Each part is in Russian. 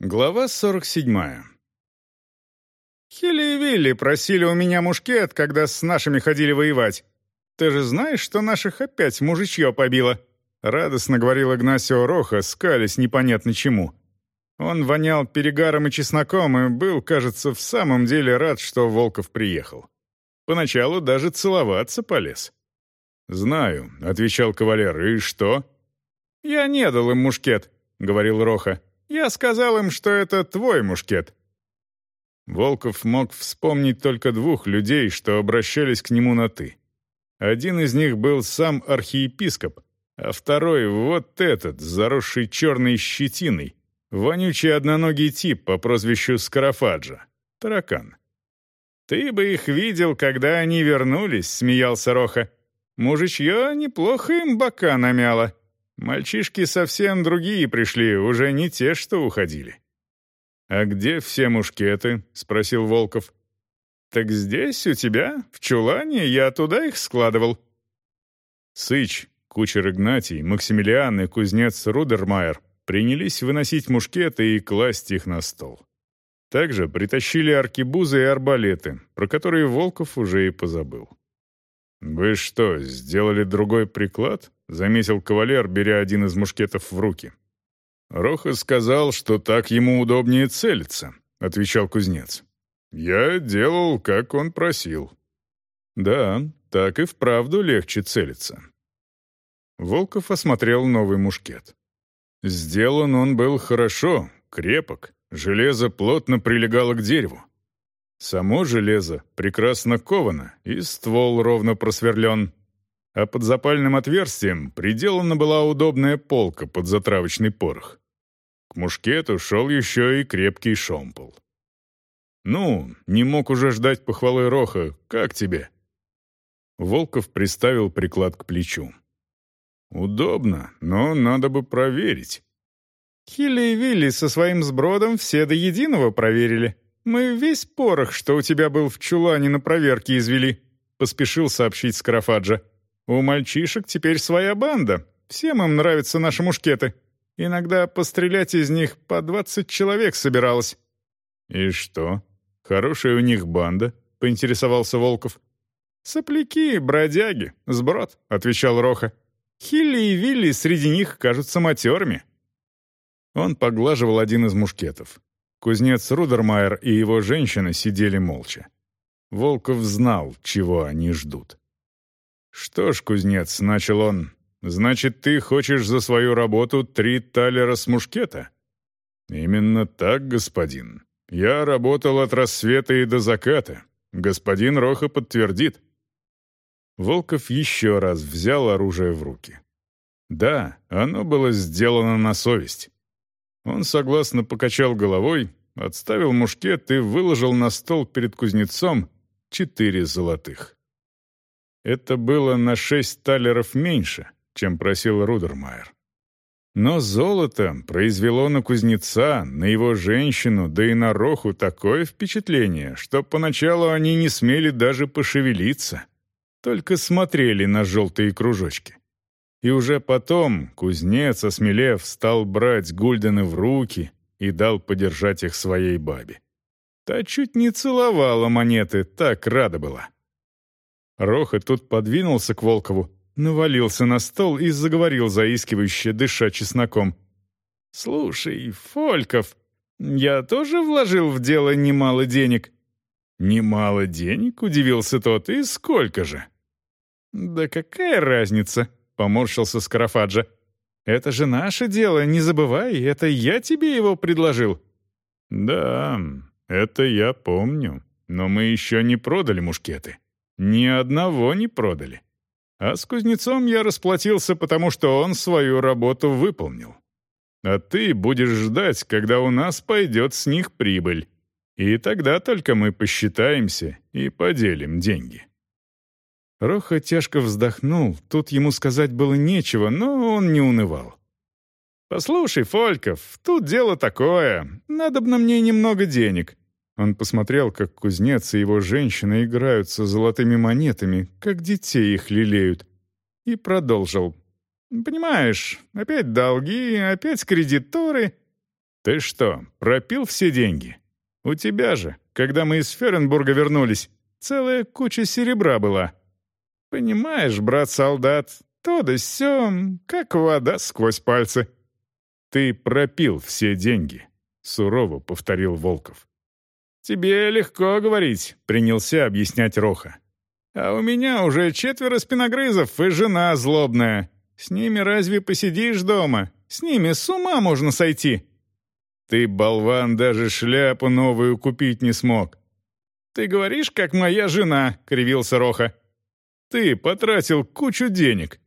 Глава 47. «Хилли и Вилли просили у меня мушкет, когда с нашими ходили воевать. Ты же знаешь, что наших опять мужичье побило?» Радостно говорил Игнасио Роха, скались непонятно чему. Он вонял перегаром и чесноком и был, кажется, в самом деле рад, что Волков приехал. Поначалу даже целоваться полез. «Знаю», — отвечал кавалер, — «и что?» «Я не дал им мушкет», — говорил Роха. Я сказал им, что это твой мушкет». Волков мог вспомнить только двух людей, что обращались к нему на «ты». Один из них был сам архиепископ, а второй — вот этот, заросший черной щетиной, вонючий одноногий тип по прозвищу Скарафаджа, таракан. «Ты бы их видел, когда они вернулись», — смеялся Роха. «Мужичье неплохо им бока намяло. Мальчишки совсем другие пришли, уже не те, что уходили. «А где все мушкеты?» — спросил Волков. «Так здесь, у тебя, в чулане, я туда их складывал». Сыч, кучер Игнатий, Максимилиан и кузнец Рудермайер принялись выносить мушкеты и класть их на стол. Также притащили аркебузы и арбалеты, про которые Волков уже и позабыл. «Вы что, сделали другой приклад?» — заметил кавалер, беря один из мушкетов в руки. «Роха сказал, что так ему удобнее целиться», — отвечал кузнец. «Я делал, как он просил». «Да, так и вправду легче целиться». Волков осмотрел новый мушкет. Сделан он был хорошо, крепок, железо плотно прилегало к дереву. Само железо прекрасно ковано, и ствол ровно просверлен. А под запальным отверстием приделана была удобная полка под затравочный порох. К мушкету шел еще и крепкий шомпол. «Ну, не мог уже ждать похвалы Роха. Как тебе?» Волков приставил приклад к плечу. «Удобно, но надо бы проверить». «Хилли и Вилли со своим сбродом все до единого проверили», «Мы весь порох, что у тебя был в чулане на проверке, извели», — поспешил сообщить Скарафаджа. «У мальчишек теперь своя банда. Всем им нравятся наши мушкеты. Иногда пострелять из них по двадцать человек собиралось». «И что? Хорошая у них банда?» — поинтересовался Волков. «Сопляки, бродяги, сброд», — отвечал Роха. «Хилли и Вилли среди них кажутся матерыми». Он поглаживал один из мушкетов. Кузнец Рудермайер и его женщина сидели молча. Волков знал, чего они ждут. «Что ж, кузнец», — начал он, — «значит, ты хочешь за свою работу три талера с мушкета?» «Именно так, господин. Я работал от рассвета и до заката. Господин Роха подтвердит». Волков еще раз взял оружие в руки. Да, оно было сделано на совесть. Он согласно покачал головой, отставил мушкет и выложил на стол перед кузнецом четыре золотых. Это было на шесть талеров меньше, чем просил Рудермайер. Но золото произвело на кузнеца, на его женщину, да и на Роху такое впечатление, что поначалу они не смели даже пошевелиться, только смотрели на желтые кружочки. И уже потом кузнец, осмелев, стал брать гульдены в руки и дал подержать их своей бабе. Та чуть не целовала монеты, так рада была. Роха тут подвинулся к Волкову, навалился на стол и заговорил заискивающе, дыша чесноком. «Слушай, Фольков, я тоже вложил в дело немало денег». «Немало денег?» — удивился тот. «И сколько же?» «Да какая разница?» Поморщился Скарафаджа. «Это же наше дело, не забывай, это я тебе его предложил». «Да, это я помню, но мы еще не продали мушкеты. Ни одного не продали. А с кузнецом я расплатился, потому что он свою работу выполнил. А ты будешь ждать, когда у нас пойдет с них прибыль. И тогда только мы посчитаемся и поделим деньги». Роха тяжко вздохнул, тут ему сказать было нечего, но он не унывал. «Послушай, Фольков, тут дело такое. Надо бы на мне немного денег». Он посмотрел, как кузнец и его женщина играются золотыми монетами, как детей их лелеют, и продолжил. «Понимаешь, опять долги, опять кредиторы». «Ты что, пропил все деньги? У тебя же, когда мы из Ференбурга вернулись, целая куча серебра была. Понимаешь, брат-солдат, то да сё, как вода сквозь пальцы». «Ты пропил все деньги», — сурово повторил Волков. «Тебе легко говорить», — принялся объяснять Роха. «А у меня уже четверо спиногрызов и жена злобная. С ними разве посидишь дома? С ними с ума можно сойти». «Ты, болван, даже шляпу новую купить не смог». «Ты говоришь, как моя жена», — кривился Роха. «Ты потратил кучу денег».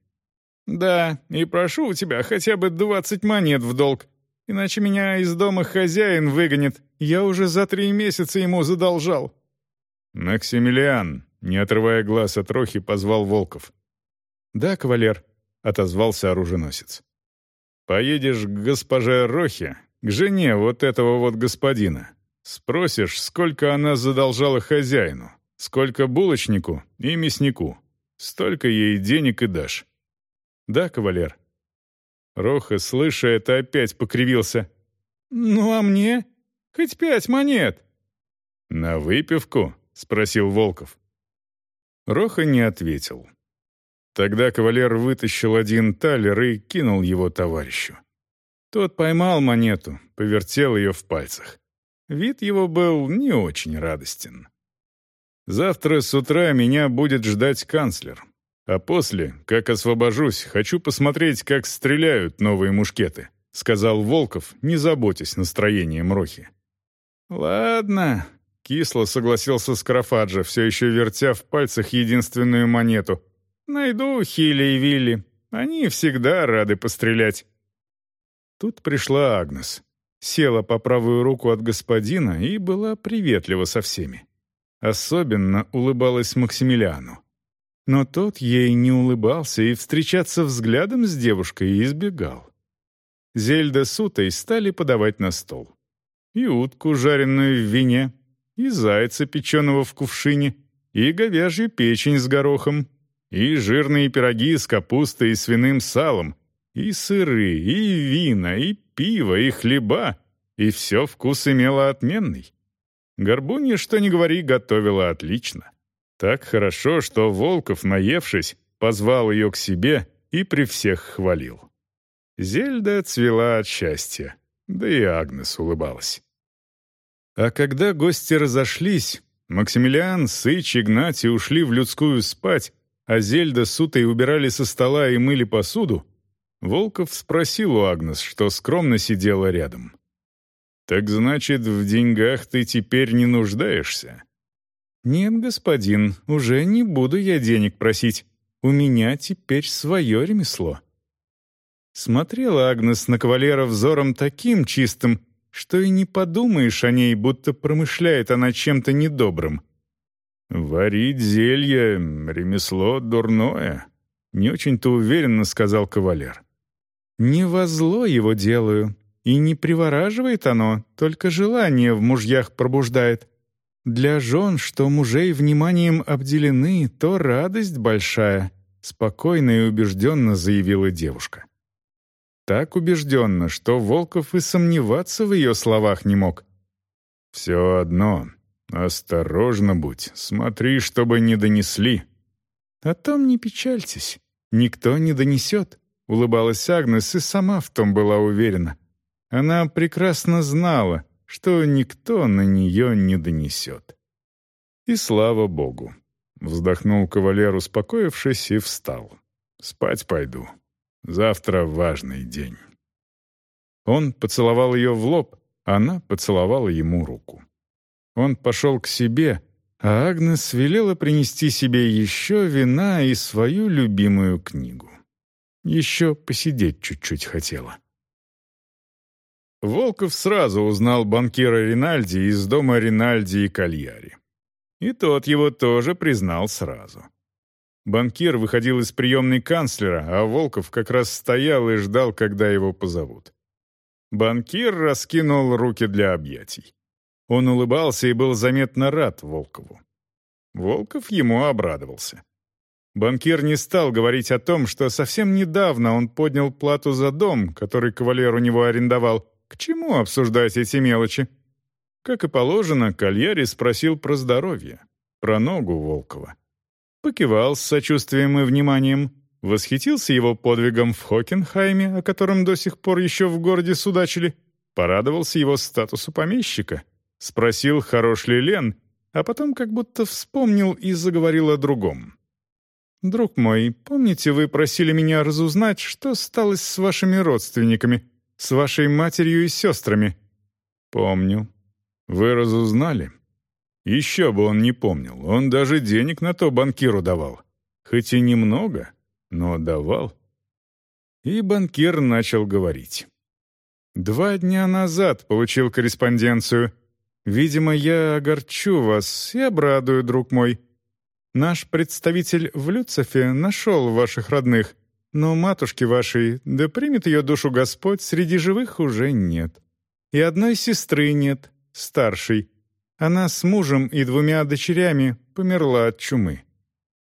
«Да, и прошу у тебя хотя бы двадцать монет в долг, иначе меня из дома хозяин выгонит. Я уже за три месяца ему задолжал». «Максимилиан», — не отрывая глаз от Рохи, позвал Волков. «Да, кавалер», — отозвался оруженосец. «Поедешь к госпоже Рохе, к жене вот этого вот господина. Спросишь, сколько она задолжала хозяину, сколько булочнику и мяснику. Столько ей денег и дашь». «Да, кавалер». Роха, слыша это, опять покривился. «Ну а мне? Хоть пять монет». «На выпивку?» — спросил Волков. Роха не ответил. Тогда кавалер вытащил один талер и кинул его товарищу. Тот поймал монету, повертел ее в пальцах. Вид его был не очень радостен. «Завтра с утра меня будет ждать канцлер. А после, как освобожусь, хочу посмотреть, как стреляют новые мушкеты», — сказал Волков, не заботясь настроением Рохи. «Ладно», — кисло согласился Скарафаджа, все еще вертя в пальцах единственную монету — Найду Хилли и Вилли. Они всегда рады пострелять». Тут пришла Агнес. Села по правую руку от господина и была приветлива со всеми. Особенно улыбалась Максимилиану. Но тот ей не улыбался и встречаться взглядом с девушкой избегал. Зельда с Утой стали подавать на стол. И утку, жареную в вине, и зайца, печеного в кувшине, и говяжью печень с горохом, и жирные пироги с капустой и свиным салом, и сыры, и вина, и пиво, и хлеба, и все вкус имело отменный. Горбунья, что ни говори, готовила отлично. Так хорошо, что Волков, наевшись, позвал ее к себе и при всех хвалил. Зельда цвела от счастья, да и Агнес улыбалась. А когда гости разошлись, Максимилиан, Сыч, Игнатий ушли в людскую спать, а Зельда с Утой убирали со стола и мыли посуду, Волков спросил у Агнес, что скромно сидела рядом. «Так значит, в деньгах ты теперь не нуждаешься?» «Нет, господин, уже не буду я денег просить. У меня теперь свое ремесло». Смотрела Агнес на кавалера взором таким чистым, что и не подумаешь о ней, будто промышляет она чем-то недобрым. «Варить зелье — ремесло дурное», — не очень-то уверенно сказал кавалер. «Не во зло его делаю, и не привораживает оно, только желание в мужьях пробуждает. Для жен, что мужей вниманием обделены, то радость большая», — спокойно и убежденно заявила девушка. Так убежденно, что Волков и сомневаться в ее словах не мог. «Все одно, «Осторожно будь, смотри, чтобы не донесли». «О том не печальтесь, никто не донесет», — улыбалась Агнес и сама в том была уверена. Она прекрасно знала, что никто на нее не донесет. И слава богу. Вздохнул кавалер, успокоившись, и встал. «Спать пойду. Завтра важный день». Он поцеловал ее в лоб, она поцеловала ему руку. Он пошел к себе, а Агнес велела принести себе еще вина и свою любимую книгу. Еще посидеть чуть-чуть хотела. Волков сразу узнал банкира Ринальди из дома Ринальди и Кальяри. И тот его тоже признал сразу. Банкир выходил из приемной канцлера, а Волков как раз стоял и ждал, когда его позовут. Банкир раскинул руки для объятий. Он улыбался и был заметно рад Волкову. Волков ему обрадовался. Банкир не стал говорить о том, что совсем недавно он поднял плату за дом, который кавалер у него арендовал, К чему обсуждать эти мелочи? Как и положено, Кальяри спросил про здоровье, про ногу Волкова. Покивал с сочувствием и вниманием, восхитился его подвигом в Хокенхайме, о котором до сих пор еще в городе судачили, порадовался его статусу помещика, спросил, хорош ли Лен, а потом как будто вспомнил и заговорил о другом. «Друг мой, помните, вы просили меня разузнать, что стало с вашими родственниками, с вашей матерью и сестрами?» «Помню. Вы разузнали?» Еще бы он не помнил, он даже денег на то банкиру давал. Хоть и немного, но давал. И банкир начал говорить. «Два дня назад получил корреспонденцию. Видимо, я огорчу вас и обрадую, друг мой. Наш представитель в Люцефе нашел ваших родных, но матушки вашей, да примет ее душу Господь, среди живых уже нет. И одной сестры нет, старшей. Она с мужем и двумя дочерями померла от чумы.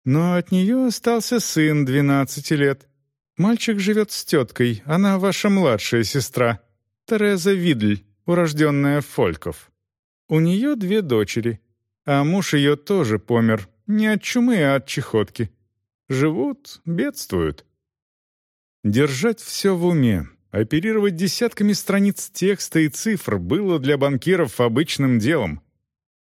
Но от нее остался сын 12 лет. Мальчик живет с теткой, она ваша младшая сестра, Тереза Видль, урожденная Фольков. У нее две дочери, а муж ее тоже помер, не от чумы, а от чехотки. Живут, бедствуют. Держать все в уме, оперировать десятками страниц текста и цифр было для банкиров обычным делом.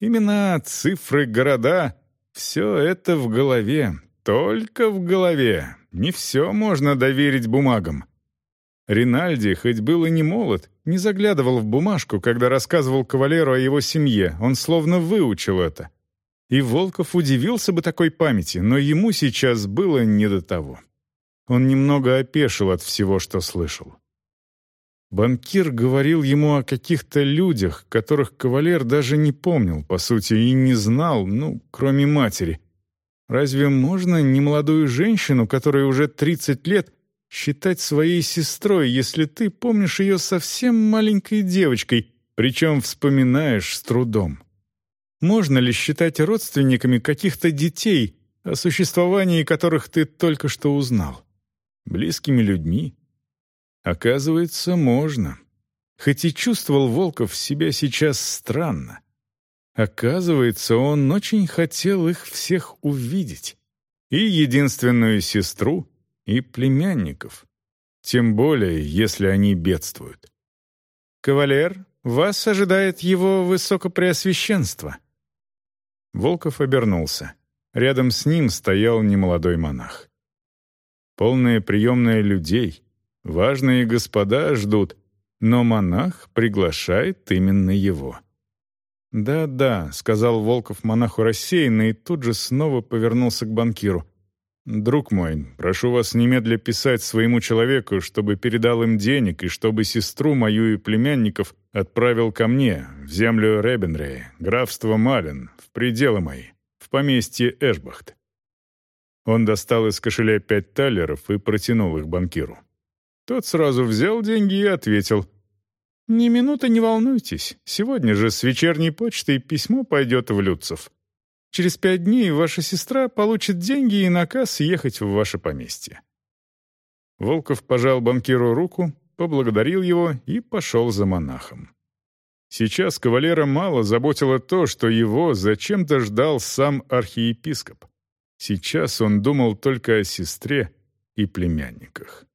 Имена, цифры, города — все это в голове, только в голове. Не все можно доверить бумагам. Ринальди, хоть был и не молод, не заглядывал в бумажку, когда рассказывал кавалеру о его семье, он словно выучил это. И Волков удивился бы такой памяти, но ему сейчас было не до того. Он немного опешил от всего, что слышал. Банкир говорил ему о каких-то людях, которых кавалер даже не помнил, по сути, и не знал, ну, кроме матери. Разве можно немолодую женщину, которой уже 30 лет, считать своей сестрой, если ты помнишь ее совсем маленькой девочкой, причем вспоминаешь с трудом? Можно ли считать родственниками каких-то детей, о существовании которых ты только что узнал? Близкими людьми? Оказывается, можно. Хоть и чувствовал Волков себя сейчас странно. Оказывается, он очень хотел их всех увидеть. И единственную сестру, и племянников. Тем более, если они бедствуют. «Кавалер, вас ожидает его высокопреосвященство». Волков обернулся. Рядом с ним стоял немолодой монах. Полная приемная людей — Важные господа ждут, но монах приглашает именно его. «Да-да», — сказал Волков монаху рассеянно и тут же снова повернулся к банкиру. «Друг мой, прошу вас немедля писать своему человеку, чтобы передал им денег и чтобы сестру мою и племянников отправил ко мне, в землю Ребенрея, графство Малин, в пределы мои, в поместье Эшбахт». Он достал из кошеля пять талеров и протянул их банкиру. Тот сразу взял деньги и ответил. «Ни минуты не волнуйтесь. Сегодня же с вечерней почтой письмо пойдет в Люцев. Через пять дней ваша сестра получит деньги и наказ ехать в ваше поместье». Волков пожал банкиру руку, поблагодарил его и пошел за монахом. Сейчас кавалера мало заботило то, что его зачем-то ждал сам архиепископ. Сейчас он думал только о сестре и племянниках.